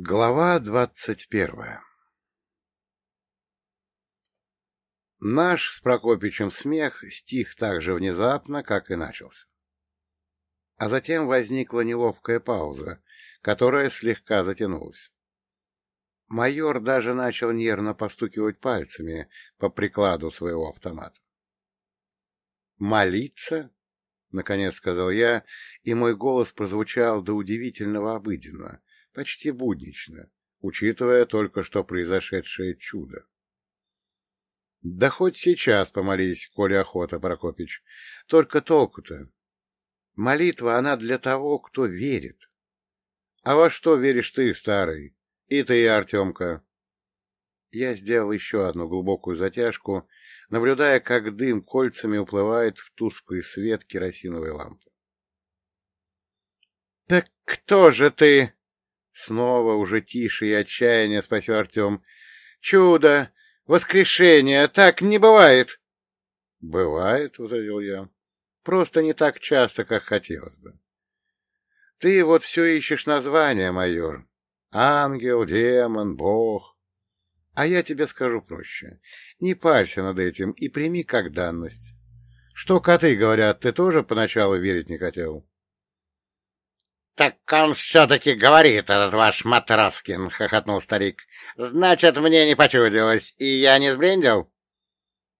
Глава двадцать первая Наш с Прокопичем смех стих так же внезапно, как и начался. А затем возникла неловкая пауза, которая слегка затянулась. Майор даже начал нервно постукивать пальцами по прикладу своего автомата. «Молиться?» — наконец сказал я, и мой голос прозвучал до удивительного обыденно, почти буднично, учитывая только что произошедшее чудо. — Да хоть сейчас помолись, коли охота, Прокопич. Только толку-то. Молитва, она для того, кто верит. А во что веришь ты, старый? И ты, Артемка? Я сделал еще одну глубокую затяжку, наблюдая, как дым кольцами уплывает в тусклый свет керосиновой лампы. — Так кто же ты? Снова уже тише и отчаяние спросил Артем. — Чудо! Воскрешение! Так не бывает! — Бывает, — возразил я. — Просто не так часто, как хотелось бы. — Ты вот все ищешь названия, майор. Ангел, демон, бог. А я тебе скажу проще. Не парься над этим и прими как данность. Что коты говорят, ты тоже поначалу верить не хотел? «Так он все-таки говорит, этот ваш Матроскин!» — хохотнул старик. «Значит, мне не почудилось, и я не сбрендил?»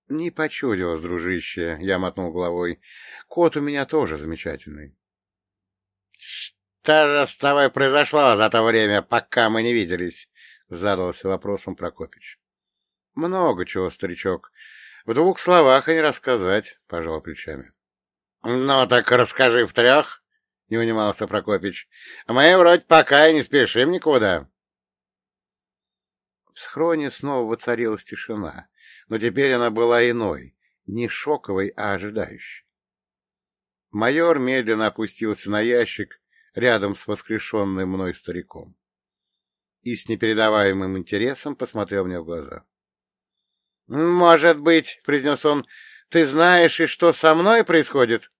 «Не почудилось, дружище», — я мотнул головой. «Кот у меня тоже замечательный». «Что же с тобой произошло за то время, пока мы не виделись?» — задался вопросом Прокопич. «Много чего, старичок. В двух словах и не рассказать», — пожал плечами. «Ну так расскажи в трех», — не унимался Прокопич. — Мы вроде пока и не спешим никуда. В схроне снова воцарилась тишина, но теперь она была иной, не шоковой, а ожидающей. Майор медленно опустился на ящик рядом с воскрешенным мной стариком и с непередаваемым интересом посмотрел мне в глаза. — Может быть, — произнес он, — ты знаешь, и что со мной происходит?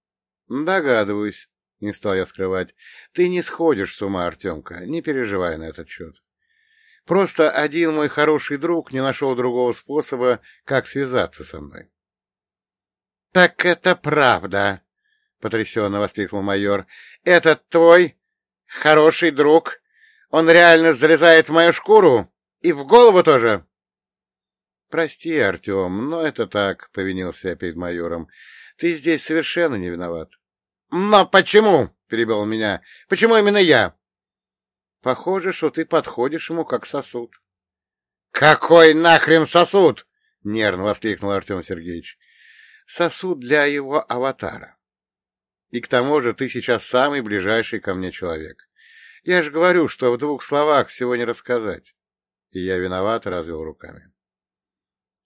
— Догадываюсь, не стал я скрывать. Ты не сходишь с ума, Артемка, не переживай на этот счет. Просто один мой хороший друг не нашел другого способа, как связаться со мной. — Так это правда! — потрясенно воскликнул майор. — Этот твой хороший друг, он реально залезает в мою шкуру и в голову тоже? — Прости, Артем, но это так, — повинился я перед майором. — Ты здесь совершенно не виноват. «Но почему?» — перебил меня. «Почему именно я?» «Похоже, что ты подходишь ему как сосуд». «Какой нахрен сосуд?» — нервно воскликнул Артем Сергеевич. «Сосуд для его аватара. И к тому же ты сейчас самый ближайший ко мне человек. Я же говорю, что в двух словах всего не рассказать». И я виновато развел руками.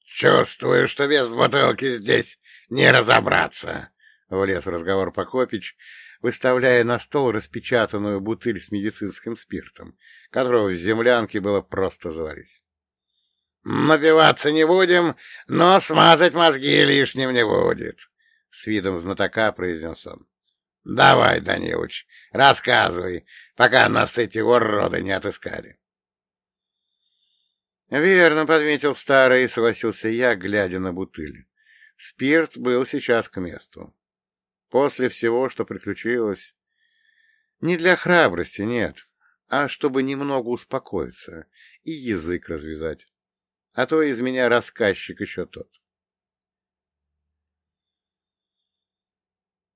«Чувствую, что без бутылки здесь не разобраться», Влез в разговор Прокопич, выставляя на стол распечатанную бутыль с медицинским спиртом, которого в землянке было просто завались. — Напиваться не будем, но смазать мозги лишним не будет, — с видом знатока произнес он. — Давай, Данилыч, рассказывай, пока нас эти уроды не отыскали. — Верно, — подметил старый, — согласился я, глядя на бутыль. Спирт был сейчас к месту. После всего, что приключилось. Не для храбрости, нет, а чтобы немного успокоиться и язык развязать. А то из меня рассказчик еще тот.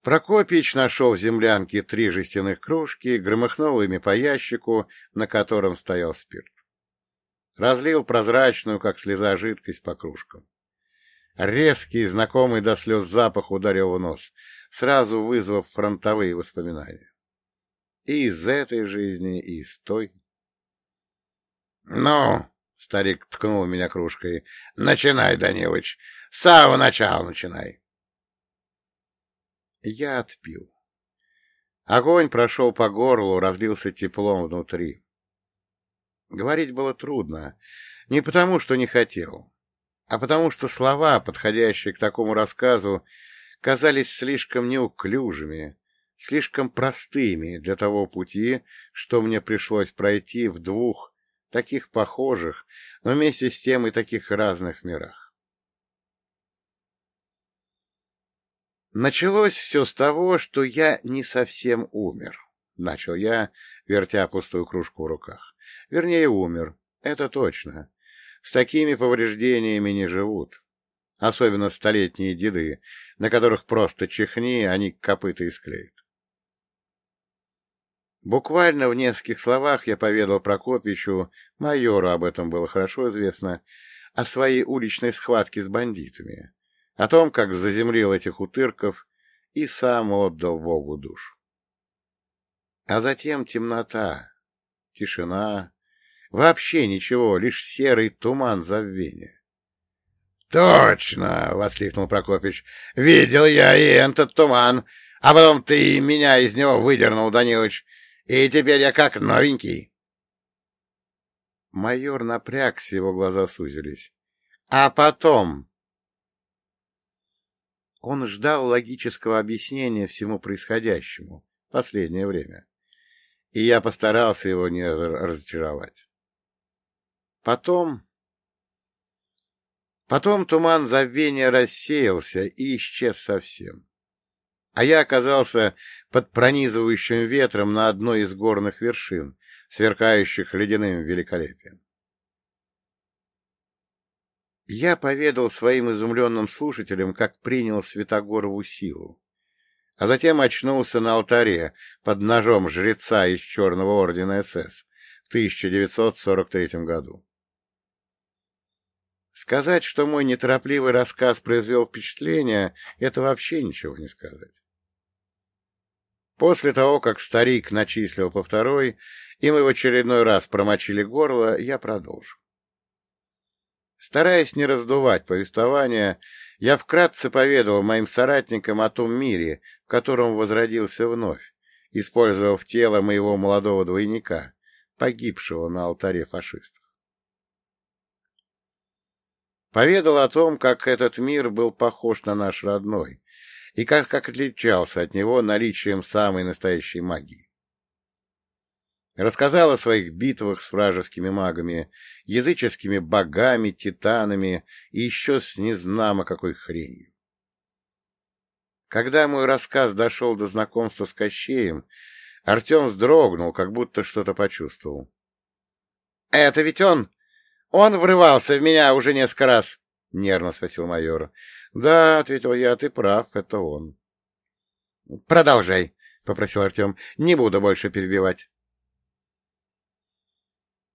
Прокопич нашел в землянке три жестяных кружки, громыхнул ими по ящику, на котором стоял спирт. Разлил прозрачную, как слеза, жидкость по кружкам. Резкий, знакомый до слез запах ударил в нос, сразу вызвав фронтовые воспоминания. И из этой жизни, и из той. — Ну, — старик ткнул меня кружкой, — начинай, Данилыч, с самого начала начинай. Я отпил. Огонь прошел по горлу, разлился теплом внутри. Говорить было трудно, не потому, что не хотел а потому что слова, подходящие к такому рассказу, казались слишком неуклюжими, слишком простыми для того пути, что мне пришлось пройти в двух таких похожих, но вместе с тем и таких разных мирах. Началось все с того, что я не совсем умер, — начал я, вертя пустую кружку в руках. Вернее, умер, это точно. С такими повреждениями не живут. Особенно столетние деды, на которых просто чихни, они копыта и склеят. Буквально в нескольких словах я поведал Прокопичу, майору об этом было хорошо известно, о своей уличной схватке с бандитами, о том, как заземлил этих утырков и сам отдал Богу душу. А затем темнота, тишина, вообще ничего, лишь серый туман забвения. — Точно! — воскликнул Прокопич. — Видел я и этот туман, а потом ты меня из него выдернул, Данилыч, и теперь я как новенький. Майор напрягся, его глаза сузились. — А потом... Он ждал логического объяснения всему происходящему в последнее время, и я постарался его не разочаровать. Потом... Потом туман забвения рассеялся и исчез совсем а я оказался под пронизывающим ветром на одной из горных вершин, сверкающих ледяным великолепием. Я поведал своим изумленным слушателям, как принял Святогорову силу, а затем очнулся на алтаре под ножом жреца из Черного Ордена СС в 1943 году. Сказать, что мой неторопливый рассказ произвел впечатление, это вообще ничего не сказать. После того, как старик начислил по второй, и мы в очередной раз промочили горло, я продолжу. Стараясь не раздувать повествование, я вкратце поведал моим соратникам о том мире, в котором возродился вновь, использовав тело моего молодого двойника, погибшего на алтаре фашистов. Поведал о том, как этот мир был похож на наш родной, и как, как отличался от него наличием самой настоящей магии. Рассказал о своих битвах с вражескими магами, языческими богами, титанами и еще с незнамо какой хренью. Когда мой рассказ дошел до знакомства с Кощеем, Артем вздрогнул, как будто что-то почувствовал. — Это ведь он! Он врывался в меня уже несколько раз! — нервно спросил майор. Да, — ответил я, — ты прав, это он. — Продолжай, — попросил Артем. — Не буду больше перебивать.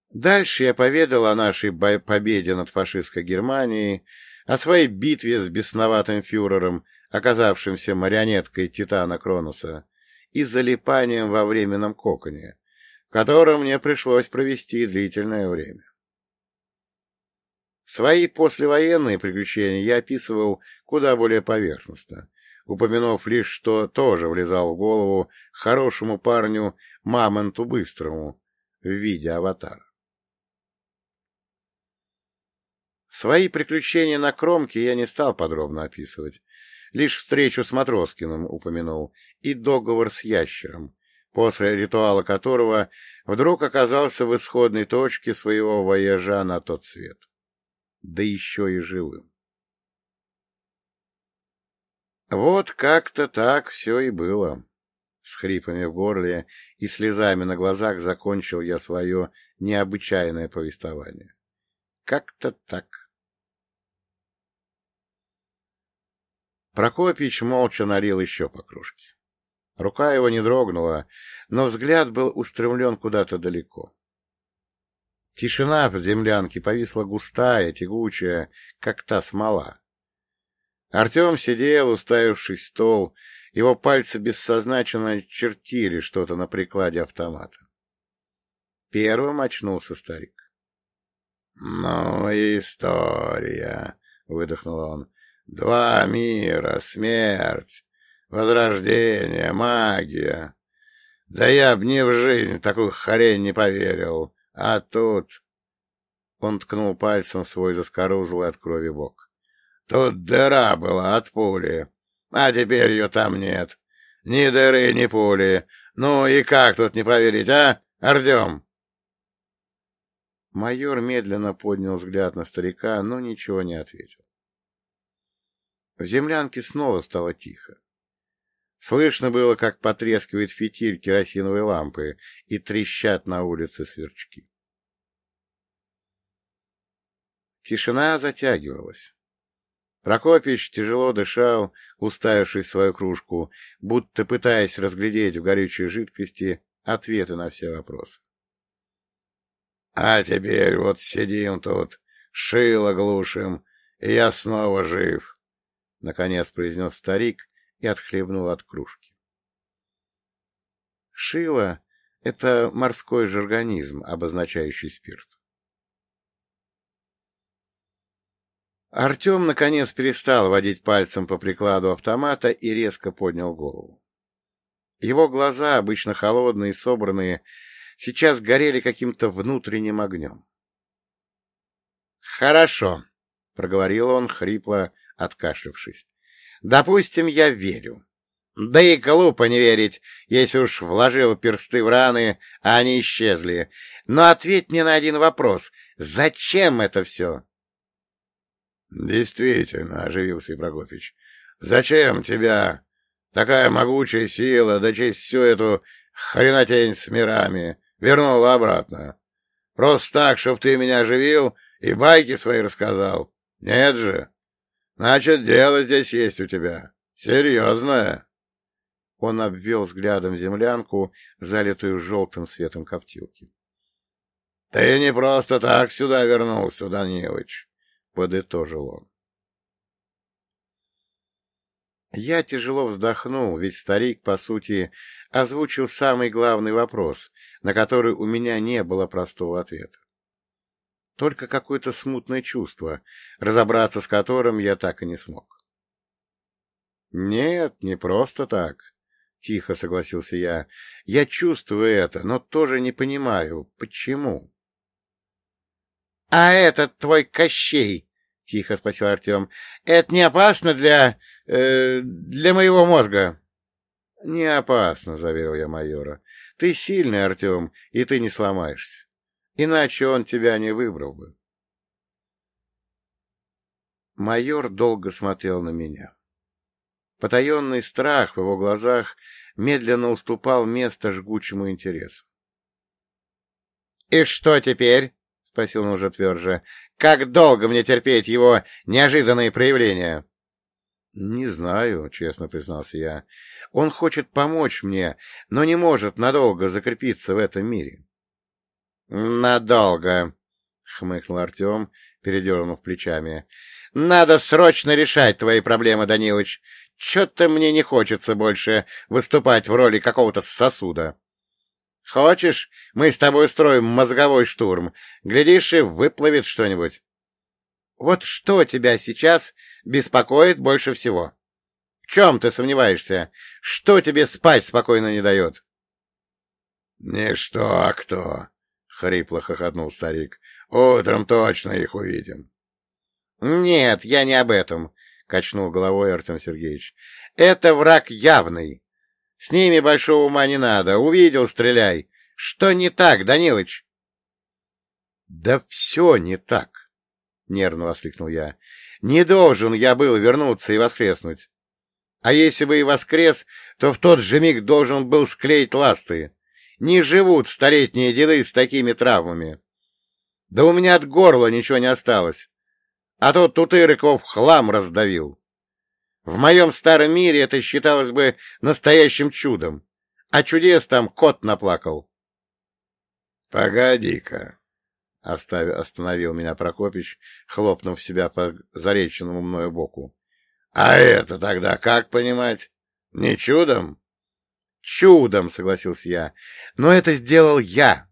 Дальше я поведал о нашей победе над фашистской Германией, о своей битве с бесноватым фюрером, оказавшимся марионеткой Титана Кронуса, и залипанием во временном коконе, в котором мне пришлось провести длительное время. Свои послевоенные приключения я описывал куда более поверхностно, упомянув лишь, что тоже влезал в голову хорошему парню Мамонту Быстрому в виде аватара. Свои приключения на Кромке я не стал подробно описывать, лишь встречу с Матроскиным упомянул и договор с Ящером, после ритуала которого вдруг оказался в исходной точке своего вояжа на тот свет да еще и живым. Вот как-то так все и было. С хрипами в горле и слезами на глазах закончил я свое необычайное повествование. Как-то так. Прокопич молча налил еще по кружке. Рука его не дрогнула, но взгляд был устремлен куда-то далеко. Тишина в землянке повисла густая, тягучая, как та смола. Артем сидел, уставившись в стол, его пальцы бессознательно чертили что-то на прикладе автомата. Первым очнулся старик. — Ну, история, — выдохнул он. — Два мира, смерть, возрождение, магия. Да я б ни в жизнь такую хрень не поверил. А тут... Он ткнул пальцем свой заскорузлый от крови бок. Тут дыра была от пули, а теперь ее там нет. Ни дыры, ни пули. Ну и как тут не поверить, а, Артем? Майор медленно поднял взгляд на старика, но ничего не ответил. В землянке снова стало тихо. Слышно было, как потрескивает фитиль керосиновой лампы и трещат на улице сверчки. Тишина затягивалась. Прокопич тяжело дышал, уставившись в свою кружку, будто пытаясь разглядеть в горючей жидкости ответы на все вопросы. — А теперь вот сидим тут, шило глушим, и я снова жив, — наконец произнес старик и отхлебнул от кружки. Шило — это морской же организм, обозначающий спирт. Артем, наконец, перестал водить пальцем по прикладу автомата и резко поднял голову. Его глаза, обычно холодные и собранные, сейчас горели каким-то внутренним огнем. — Хорошо, — проговорил он, хрипло откашлившись. — Допустим, я верю. Да и глупо не верить, если уж вложил персты в раны, а они исчезли. Но ответь мне на один вопрос. Зачем это все? — Действительно, — оживился Прокофьевич. — Зачем тебя такая могучая сила, да честь всю эту хренотень с мирами, вернула обратно? Просто так, чтоб ты меня оживил и байки свои рассказал? Нет же. Значит, дело здесь есть у тебя. Серьезное. Он обвел взглядом землянку, залитую желтым светом коптилки. — Ты не просто так сюда вернулся, Данилыч. — подытожил он. Я тяжело вздохнул, ведь старик, по сути, озвучил самый главный вопрос, на который у меня не было простого ответа. Только какое-то смутное чувство, разобраться с которым я так и не смог. — Нет, не просто так, — тихо согласился я. — Я чувствую это, но тоже не понимаю, почему. — А этот твой Кощей, — тихо спросил Артем, — это не опасно для... Э, для моего мозга? — Не опасно, — заверил я майора. — Ты сильный, Артем, и ты не сломаешься. Иначе он тебя не выбрал бы. Майор долго смотрел на меня. Потаенный страх в его глазах медленно уступал место жгучему интересу. — И что теперь? — спросил он уже тверже. — Как долго мне терпеть его неожиданные проявления? — Не знаю, — честно признался я. — Он хочет помочь мне, но не может надолго закрепиться в этом мире. — Надолго, — хмыкнул Артем, передернув плечами. — Надо срочно решать твои проблемы, Данилыч. Чё-то мне не хочется больше выступать в роли какого-то сосуда. Хочешь, мы с тобой устроим мозговой штурм? Глядишь, и выплывет что-нибудь. Вот что тебя сейчас беспокоит больше всего? В чем ты сомневаешься? Что тебе спать спокойно не дает? — Не что, а кто, — хрипло хохотнул старик. — Утром точно их увидим. — Нет, я не об этом, — качнул головой Артем Сергеевич. — Это враг явный. С ними большого ума не надо. Увидел — стреляй. Что не так, Данилыч? — Да все не так, — нервно воскликнул я. — Не должен я был вернуться и воскреснуть. А если бы и воскрес, то в тот же миг должен был склеить ласты. Не живут столетние деды с такими травмами. Да у меня от горла ничего не осталось. А тот Тутырыков хлам раздавил. В моем старом мире это считалось бы настоящим чудом, а чудес там кот наплакал. — Погоди-ка, — остановил меня Прокопич, хлопнув себя по зареченному мною боку. — А это тогда как понимать? Не чудом? — Чудом, — согласился я, — но это сделал я.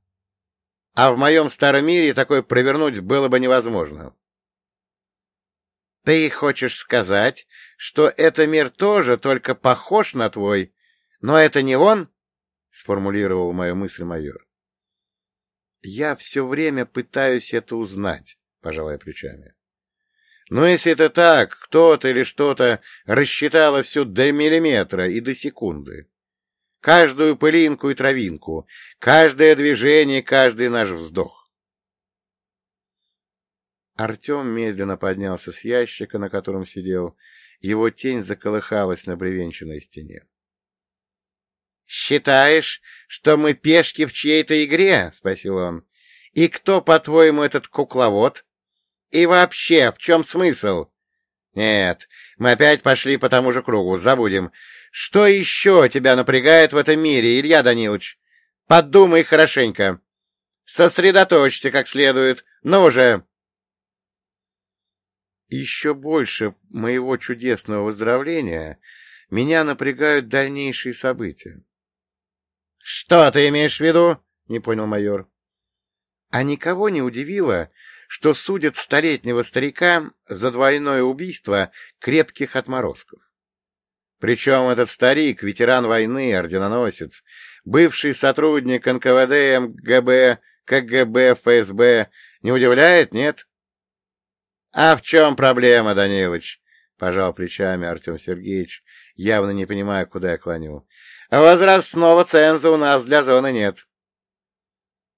А в моем старом мире такое провернуть было бы невозможно. Ты хочешь сказать, что это мир тоже только похож на твой, но это не он? — сформулировал мою мысль майор. — Я все время пытаюсь это узнать, — пожалуй, плечами. Но если это так, кто-то или что-то рассчитало все до миллиметра и до секунды. Каждую пылинку и травинку, каждое движение, каждый наш вздох. Артем медленно поднялся с ящика, на котором сидел. Его тень заколыхалась на бревенчаной стене. — Считаешь, что мы пешки в чьей-то игре? — спросил он. — И кто, по-твоему, этот кукловод? И вообще, в чем смысл? Нет, мы опять пошли по тому же кругу, забудем. Что еще тебя напрягает в этом мире, Илья Данилович? Подумай хорошенько. Сосредоточься как следует. Ну уже. Еще больше моего чудесного выздоровления меня напрягают дальнейшие события. — Что ты имеешь в виду? — не понял майор. — А никого не удивило, что судят столетнего старика за двойное убийство крепких отморозков. Причем этот старик, ветеран войны, орденоносец, бывший сотрудник НКВД, МГБ, КГБ, ФСБ, не удивляет, нет? — А в чем проблема, Данилович? — пожал плечами Артем Сергеевич, явно не понимая, куда я клоню. — Возрастного ценза у нас для зоны нет.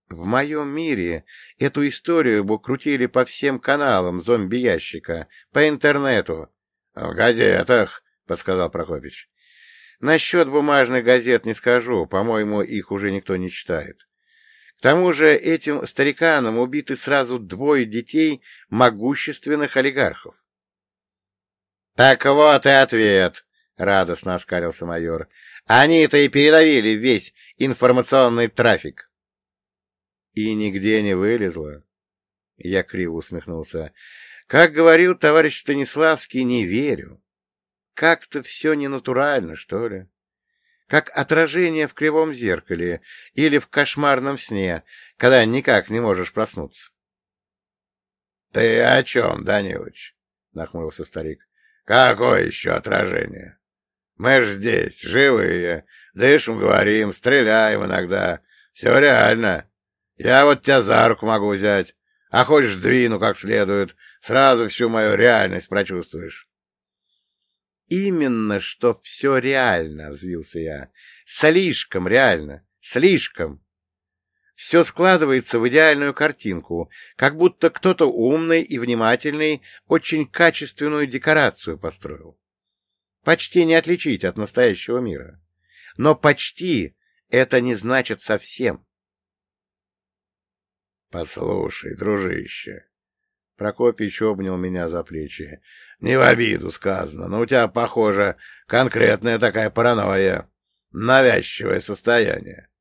В моем мире эту историю бы крутили по всем каналам зомби-ящика, по интернету. — В газетах, — подсказал Прокопич. — Насчет бумажных газет не скажу, по-моему, их уже никто не читает. К тому же этим стариканам убиты сразу двое детей могущественных олигархов. — Так вот и ответ, — радостно оскалился майор. — Они-то и передавили весь информационный трафик. И нигде не вылезла. Я криво усмехнулся. Как говорил товарищ Станиславский, не верю. Как-то все ненатурально, что ли. Как отражение в кривом зеркале или в кошмарном сне, когда никак не можешь проснуться. — Ты о чем, Данилович? — нахмурился старик. — Какое еще отражение? Мы ж здесь, живые, дышим, говорим, стреляем иногда. Все реально. Я вот тебя за руку могу взять, а хочешь двину как следует, сразу всю мою реальность прочувствуешь. Именно, что все реально, — взвился я. Слишком реально, слишком. Все складывается в идеальную картинку, как будто кто-то умный и внимательный очень качественную декорацию построил. Почти не отличить от настоящего мира. Но почти это не значит совсем. Послушай, дружище. Прокопич обнял меня за плечи. Не в обиду сказано, но у тебя, похоже, конкретная такая паранойя. Навязчивое состояние.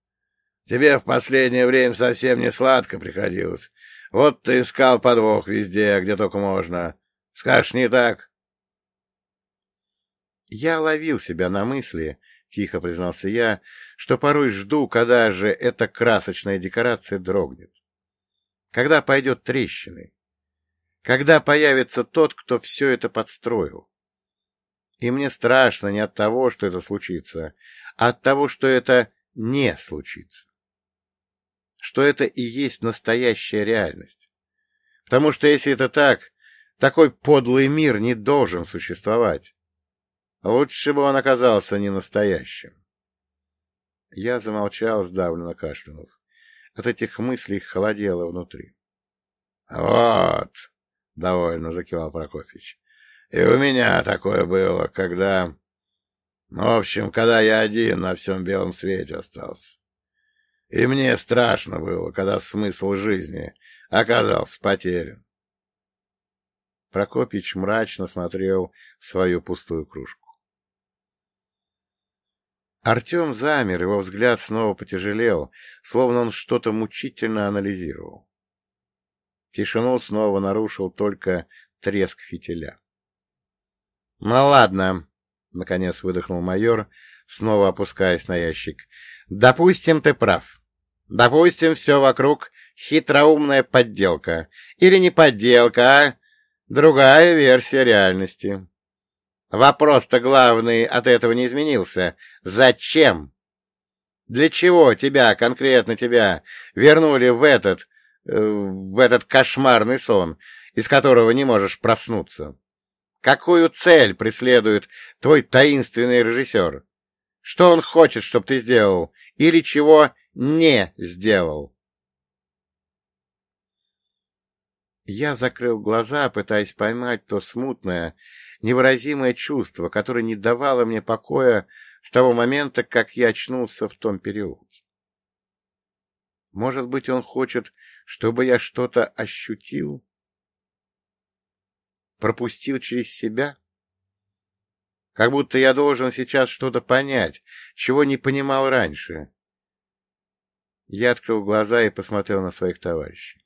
Тебе в последнее время совсем не сладко приходилось. Вот ты искал подвох везде, где только можно. Скажешь, не так? Я ловил себя на мысли, — тихо признался я, — что порой жду, когда же эта красочная декорация дрогнет когда пойдет трещины, когда появится тот, кто все это подстроил. И мне страшно не от того, что это случится, а от того, что это не случится. Что это и есть настоящая реальность. Потому что если это так, такой подлый мир не должен существовать. Лучше бы он оказался не настоящим. Я замолчал, сдавленно кашлянув. От этих мыслей холодело внутри. — Вот, — довольно закивал Прокофьевич, — и у меня такое было, когда... Ну, в общем, когда я один на всем белом свете остался. И мне страшно было, когда смысл жизни оказался потерян. Прокопич мрачно смотрел в свою пустую кружку. Артем замер, его взгляд снова потяжелел, словно он что-то мучительно анализировал. Тишину снова нарушил только треск фитиля. — Ну ладно, — наконец выдохнул майор, снова опускаясь на ящик. — Допустим, ты прав. Допустим, все вокруг хитроумная подделка. Или не подделка, а другая версия реальности. Вопрос-то главный от этого не изменился. Зачем? Для чего тебя, конкретно тебя, вернули в этот, в этот кошмарный сон? из которого не можешь проснуться? Какую цель преследует твой таинственный режиссер? Что он хочет, чтобы ты сделал? Или чего не сделал? Я закрыл глаза, пытаясь поймать то смутное, невыразимое чувство, которое не давало мне покоя с того момента, как я очнулся в том переулке. Может быть, он хочет, чтобы я что-то ощутил? Пропустил через себя? Как будто я должен сейчас что-то понять, чего не понимал раньше. Я открыл глаза и посмотрел на своих товарищей.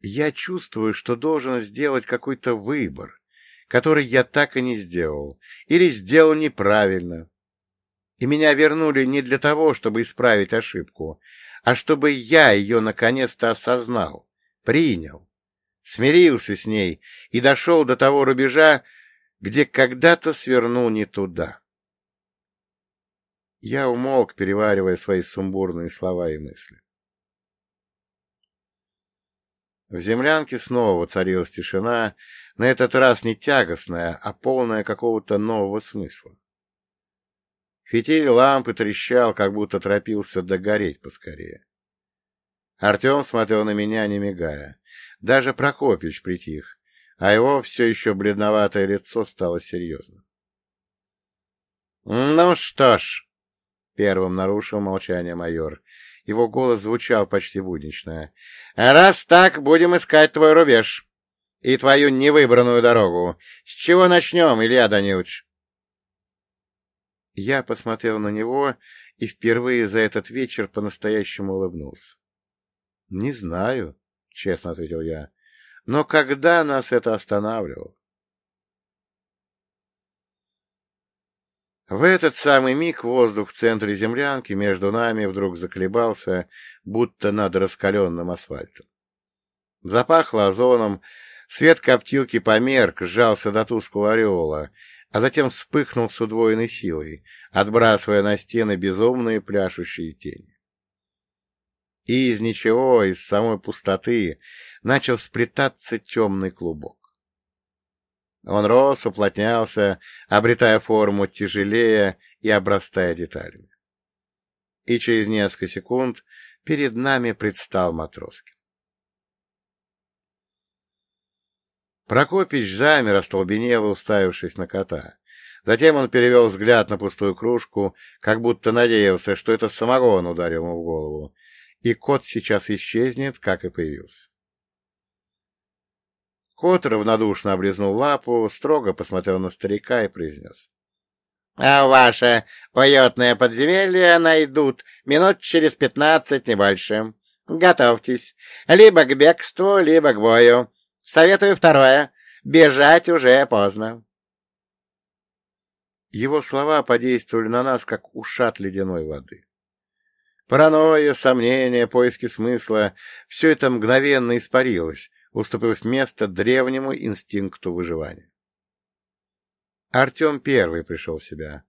Я чувствую, что должен сделать какой-то выбор, который я так и не сделал, или сделал неправильно. И меня вернули не для того, чтобы исправить ошибку, а чтобы я ее наконец-то осознал, принял, смирился с ней и дошел до того рубежа, где когда-то свернул не туда. Я умолк, переваривая свои сумбурные слова и мысли. В землянке снова воцарилась тишина, на этот раз не тягостная, а полная какого-то нового смысла. Фитиль лампы трещал, как будто торопился догореть поскорее. Артем смотрел на меня, не мигая. Даже Прокопич притих, а его все еще бледноватое лицо стало серьезным. — Ну что ж, — первым нарушил молчание майор, его голос звучал почти буднично. — Раз так, будем искать твой рубеж и твою невыбранную дорогу. С чего начнем, Илья Данилович? Я посмотрел на него и впервые за этот вечер по-настоящему улыбнулся. — Не знаю, — честно ответил я, — но когда нас это останавливало? В этот самый миг воздух в центре землянки между нами вдруг заколебался, будто над раскаленным асфальтом. Запахло озоном, свет коптилки померк, сжался до тусклого ореола, а затем вспыхнул с удвоенной силой, отбрасывая на стены безумные пляшущие тени. И из ничего, из самой пустоты, начал сплетаться темный клубок. Он рос, уплотнялся, обретая форму тяжелее и обрастая деталями. И через несколько секунд перед нами предстал Матроскин. Прокопич замер, остолбенело, уставившись на кота. Затем он перевел взгляд на пустую кружку, как будто надеялся, что это самогон ударил ему в голову, и кот сейчас исчезнет, как и появился. Кот равнодушно облизнул лапу, строго посмотрел на старика и произнес. — А ваше уютное подземелье найдут минут через пятнадцать, не больше. Готовьтесь. Либо к бегству, либо к бою. Советую второе. Бежать уже поздно. Его слова подействовали на нас, как ушат ледяной воды. Паранойя, сомнения, поиски смысла — все это мгновенно испарилось, уступив место древнему инстинкту выживания. Артем первый пришел в себя.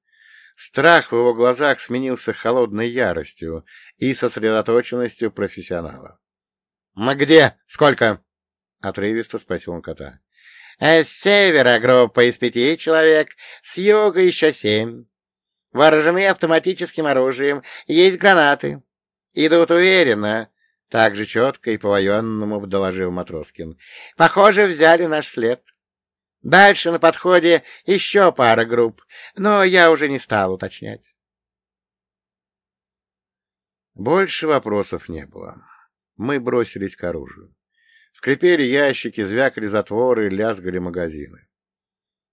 Страх в его глазах сменился холодной яростью и сосредоточенностью профессионала. — Мы где? Сколько? — отрывисто спросил он кота. — С севера группа из пяти человек, с юга еще семь. Вооружены автоматическим оружием, есть гранаты. Идут уверенно, так же четко и по-военному доложил Матроскин. Похоже, взяли наш след. Дальше на подходе еще пара групп, но я уже не стал уточнять. Больше вопросов не было. Мы бросились к оружию. Скрипели ящики, звякали затворы, лязгали магазины.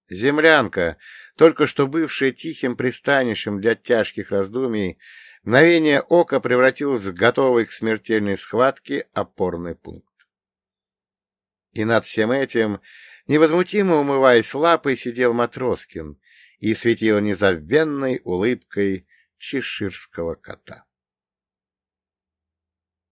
Землянка, только что бывшая тихим пристанищем для тяжких раздумий, Мгновение ока превратилось в готовый к смертельной схватке опорный пункт. И над всем этим, невозмутимо умываясь лапой, сидел Матроскин и светил незабвенной улыбкой чеширского кота.